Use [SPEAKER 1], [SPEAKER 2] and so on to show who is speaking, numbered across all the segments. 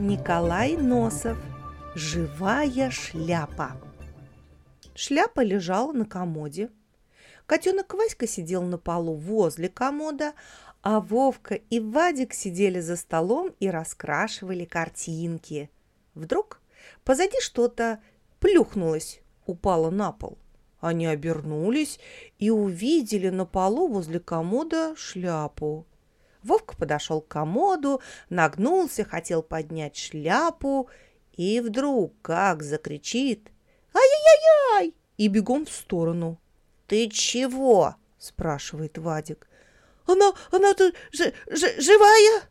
[SPEAKER 1] Николай Носов. Живая шляпа. Шляпа лежала на комоде. Котенок Васька сидел на полу возле комода, а Вовка и Вадик сидели за столом и раскрашивали картинки. Вдруг позади что-то плюхнулось, упало на пол. Они обернулись и увидели на полу возле комода шляпу. Вовка подошел к комоду, нагнулся, хотел поднять шляпу, и вдруг как закричит «Ай-яй-яй!» и бегом в сторону. «Ты чего?» – спрашивает Вадик.
[SPEAKER 2] «Она, она тут ж, ж, живая?»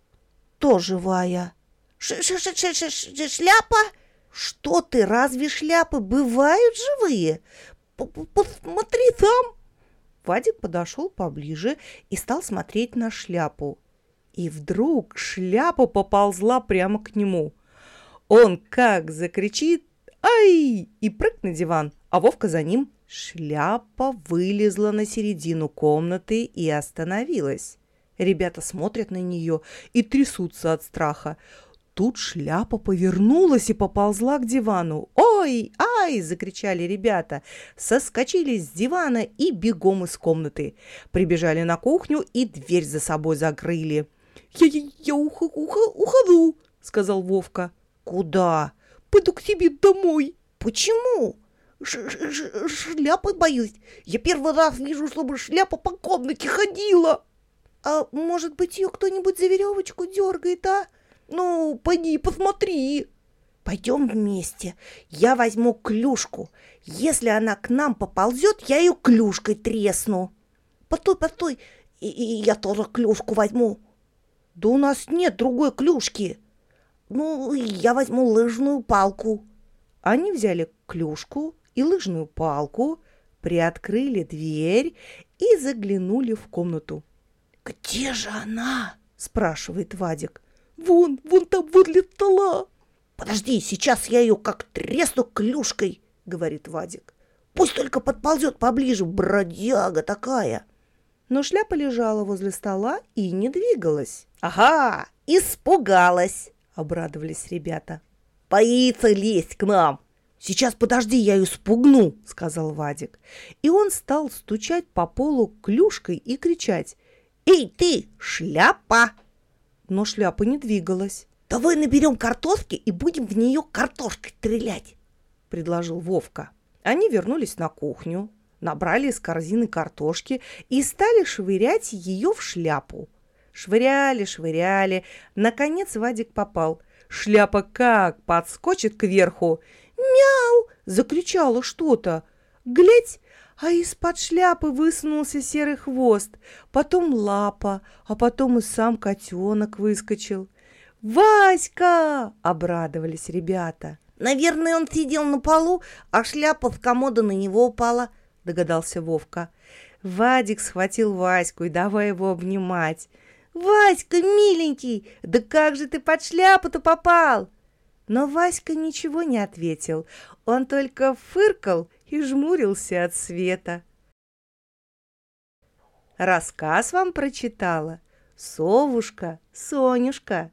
[SPEAKER 1] «То живая».
[SPEAKER 2] Ш -ш -ш -ш -ш -ш «Шляпа?»
[SPEAKER 1] «Что ты, разве шляпы бывают живые?
[SPEAKER 2] Посмотри сам!»
[SPEAKER 1] Вадик подошел поближе и стал смотреть на шляпу. И вдруг шляпа поползла прямо к нему. Он как закричит «Ай!» и прыг на диван, а Вовка за ним. Шляпа вылезла на середину комнаты и остановилась. Ребята смотрят на нее и трясутся от страха. Тут шляпа повернулась и поползла к дивану. «Ой! Ай!» – закричали ребята. Соскочили с дивана и бегом из комнаты. Прибежали на кухню и дверь за собой закрыли.
[SPEAKER 2] «Я, я, я ух, ух, ухожу!» – сказал Вовка.
[SPEAKER 1] «Куда?»
[SPEAKER 2] «Пойду к себе домой».
[SPEAKER 1] «Почему?»
[SPEAKER 2] Ш -ш -ш «Шляпы боюсь. Я первый раз вижу, чтобы шляпа по комнате ходила».
[SPEAKER 1] «А может быть, ее кто-нибудь за веревочку дергает, а?»
[SPEAKER 2] Ну, пойди посмотри.
[SPEAKER 1] Пойдем вместе. Я возьму клюшку. Если она к нам поползет, я ее клюшкой тресну.
[SPEAKER 2] Постой, постой, и, и я тоже клюшку возьму.
[SPEAKER 1] Да у нас нет другой клюшки.
[SPEAKER 2] Ну, я возьму лыжную палку.
[SPEAKER 1] Они взяли клюшку и лыжную палку, приоткрыли дверь и заглянули в комнату.
[SPEAKER 2] «Где же она?»
[SPEAKER 1] – спрашивает Вадик.
[SPEAKER 2] Вон, вон там возле стола.
[SPEAKER 1] Подожди, сейчас я ее как тресну клюшкой, говорит Вадик.
[SPEAKER 2] Пусть только подползет поближе, бродяга такая.
[SPEAKER 1] Но шляпа лежала возле стола и не двигалась.
[SPEAKER 2] Ага, испугалась,
[SPEAKER 1] обрадовались ребята.
[SPEAKER 2] Боится лезть к нам.
[SPEAKER 1] Сейчас подожди, я ее спугну, сказал Вадик. И он стал стучать по полу клюшкой и кричать.
[SPEAKER 2] Эй ты, шляпа!
[SPEAKER 1] но шляпа не двигалась.
[SPEAKER 2] «Давай наберем картошки и будем в нее картошкой стрелять», —
[SPEAKER 1] предложил Вовка. Они вернулись на кухню, набрали из корзины картошки и стали швырять ее в шляпу. Швыряли, швыряли. Наконец Вадик попал. Шляпа как подскочит кверху. «Мяу!» — закричала что-то. «Глядь, а из-под шляпы высунулся серый хвост, потом лапа, а потом и сам котенок выскочил. «Васька!» — обрадовались ребята.
[SPEAKER 2] «Наверное, он сидел на полу, а шляпа с комода на него упала», — догадался Вовка.
[SPEAKER 1] Вадик схватил Ваську и давай его обнимать. «Васька, миленький, да как же ты под шляпу-то попал?» Но Васька ничего не ответил. Он только фыркал и жмурился от света. Рассказ вам прочитала совушка Сонюшка.